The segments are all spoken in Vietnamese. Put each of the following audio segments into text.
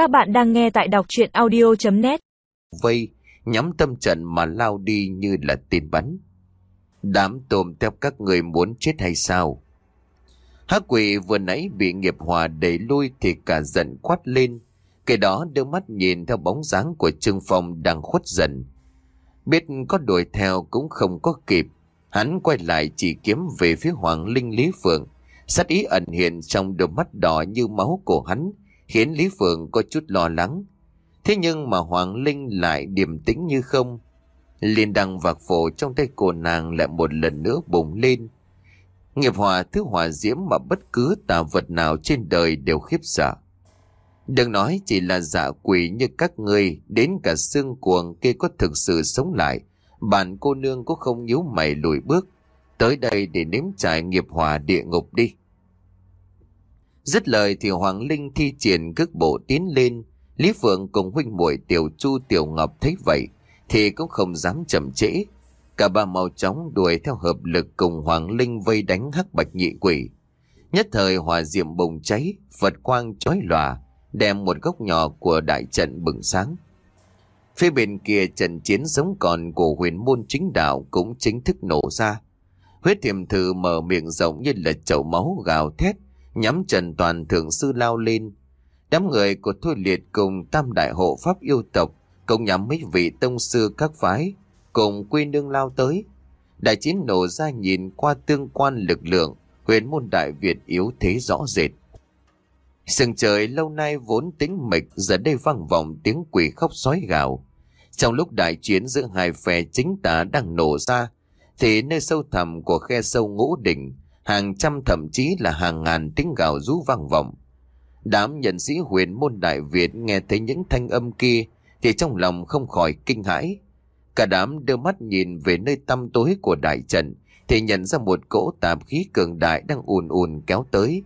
Các bạn đang nghe tại đọc chuyện audio.net Vây, nhắm tâm trận mà lao đi như là tin bắn. Đám tôm theo các người muốn chết hay sao? Hắc quỷ vừa nãy bị nghiệp hòa đẩy lui thì cả giận quát lên. Cái đó đưa mắt nhìn theo bóng dáng của Trương Phong đang khuất dần. Biết có đuổi theo cũng không có kịp. Hắn quay lại chỉ kiếm về phía Hoàng Linh Lý Phượng. Sát ý ẩn hiện trong đôi mắt đỏ như máu của hắn, khiến Lý Phượng có chút lo lắng. Thế nhưng mà Hoàng Linh lại điềm tĩnh như không. Liên đăng vạc phổ trong tay cô nàng lại một lần nữa bùng lên. Nghiệp hòa thứ hòa diễm mà bất cứ tà vật nào trên đời đều khiếp sợ. Đừng nói chỉ là giả quỷ như các ngươi, đến cả xương cuồng kia có thực sự sống lại. Bạn cô nương cũng không nhíu mày lùi bước. Tới đây để nếm trải nghiệp hòa địa ngục đi. Dứt lời thì Hoàng Linh thi triển cước bộ tiến lên. Lý Phượng cùng huynh muội Tiểu Chu Tiểu Ngọc thấy vậy thì cũng không dám chậm trễ. Cả ba mau chóng đuổi theo hợp lực cùng Hoàng Linh vây đánh hắc bạch nhị quỷ. Nhất thời hỏa diệm bùng cháy, Phật quang chói lòa, đem một góc nhỏ của đại trận bừng sáng. Phía bên kia trận chiến sống còn của huyền môn chính đạo cũng chính thức nổ ra. Huyết thiềm thử mở miệng rộng như là chậu máu gào thét, nhắm Trần Toàn Thượng Sư lao lên. Đám người của Thôi Liệt cùng Tam Đại Hộ Pháp yêu tộc cùng nhắm mấy vị tông sư các phái cùng quy nương lao tới. Đại chiến nổ ra nhìn qua tương quan lực lượng, huyền môn Đại Việt yếu thế rõ rệt. Sừng trời lâu nay vốn tính mịch giờ đây vang vọng tiếng quỷ khóc sói gào. Trong lúc đại chiến giữa hai phe chính tả đang nổ ra, thì nơi sâu thẳm của khe sâu ngũ đỉnh, hàng trăm thậm chí là hàng ngàn tiếng gào rú vang vọng. Đám nhân sĩ huyền môn Đại Việt nghe thấy những thanh âm kia thì trong lòng không khỏi kinh hãi. Cả đám đưa mắt nhìn về nơi tăm tối của đại trận thì nhận ra một cỗ tạp khí cường đại đang ùn ùn kéo tới.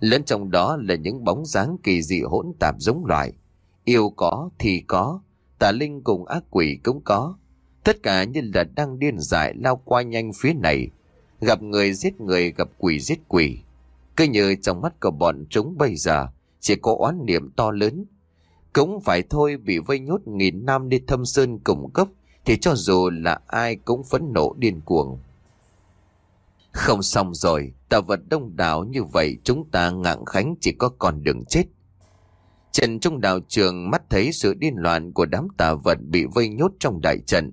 Lẫn trong đó là những bóng dáng kỳ dị hỗn tạp giống loài. Yêu có thì có, tà linh cùng ác quỷ cũng có. Tất cả như là đang điên dại lao qua nhanh phía này. Gặp người giết người, gặp quỷ giết quỷ. Cứ như trong mắt của bọn chúng bây giờ chỉ có oán niệm to lớn. Cũng phải thôi bị vây nhốt nghìn năm đi thâm sơn cùng cấp thì cho dù là ai cũng phẫn nộ điên cuồng. Không xong rồi, tà vật đông đảo như vậy chúng ta ngạng khánh chỉ có còn đường chết. Trần Trung đạo trường mắt thấy sự điên loạn của đám tà vật bị vây nhốt trong đại trận.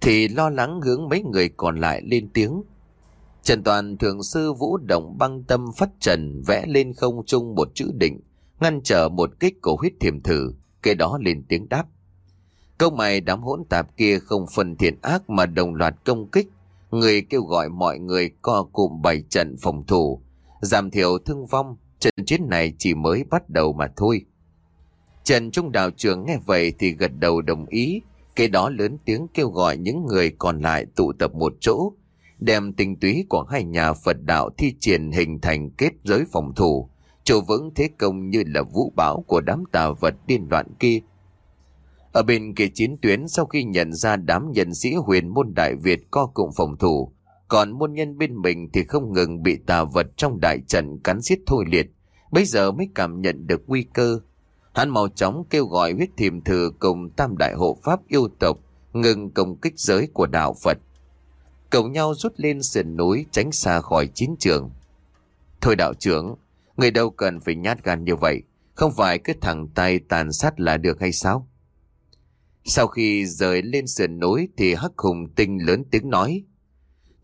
Thì lo lắng hướng mấy người còn lại lên tiếng. Trần Toàn Thượng Sư Vũ Động băng tâm phát trần vẽ lên không trung một chữ định, ngăn trở một kích của huyết thiềm thử, kế đó lên tiếng đáp. Câu mày đám hỗn tạp kia không phân thiện ác mà đồng loạt công kích, người kêu gọi mọi người co cụm bày trận phòng thủ, giảm thiểu thương vong, trận chiến này chỉ mới bắt đầu mà thôi. Trần Trung đạo trưởng nghe vậy thì gật đầu đồng ý, kế đó lớn tiếng kêu gọi những người còn lại tụ tập một chỗ, đem tình túy của hai nhà Phật đạo thi triển hình thành kết giới phòng thủ, trụ vững thế công như là vũ bão của đám tà vật điên loạn kia. Ở bên kia chiến tuyến sau khi nhận ra đám nhân sĩ huyền môn Đại Việt co cụm phòng thủ, còn môn nhân bên mình thì không ngừng bị tà vật trong đại trận cắn giết thôi liệt, bây giờ mới cảm nhận được nguy cơ. Hắn mau chóng kêu gọi huyết thiềm thừa cùng tam đại hộ pháp yêu tộc ngừng công kích giới của đạo Phật. Cầu nhau rút lên sườn núi tránh xa khỏi chiến trường. Thôi đạo trưởng, người đâu cần phải nhát gan như vậy, không phải cứ thẳng tay tàn sát là được hay sao? Sau khi rời lên sườn núi thì Hắc Hùng Tinh lớn tiếng nói.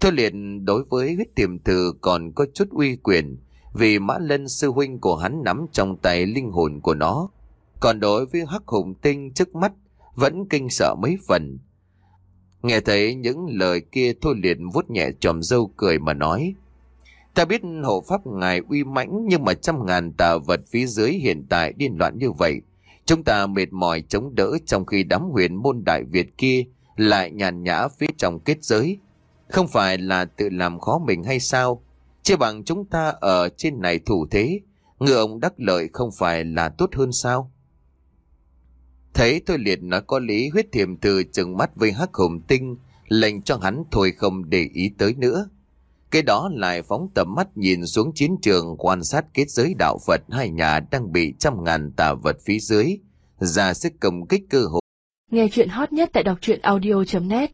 Thôi liền đối với huyết tiềm thư còn có chút uy quyền vì Mã Lân sư huynh của hắn nắm trong tay linh hồn của nó. Còn đối với Hắc Hùng Tinh trước mắt vẫn kinh sợ mấy phần. Nghe thấy những lời kia Thôi liệt vuốt nhẹ chòm dâu cười mà nói. Ta biết hộ pháp ngài uy mãnh nhưng mà trăm ngàn tà vật phía dưới hiện tại điên loạn như vậy Chúng ta mệt mỏi chống đỡ trong khi đám huyền môn đại Việt kia lại nhàn nhã phía trong kết giới. Không phải là tự làm khó mình hay sao? Chỉ bằng chúng ta ở trên này thủ thế, ngựa ông đắc lợi không phải là tốt hơn sao? Thấy Thôi Liệt nói có lý huyết thiềm từ chừng mắt với hắc hồn tinh, lệnh cho hắn thôi không để ý tới nữa. Cái đó lại phóng tầm mắt nhìn xuống chiến trường quan sát kết giới đạo Phật hai nhà đang bị trăm ngàn tà vật phía dưới, ra sức công kích cơ hội. Nghe chuyện hot nhất tại đọc truyện audio.net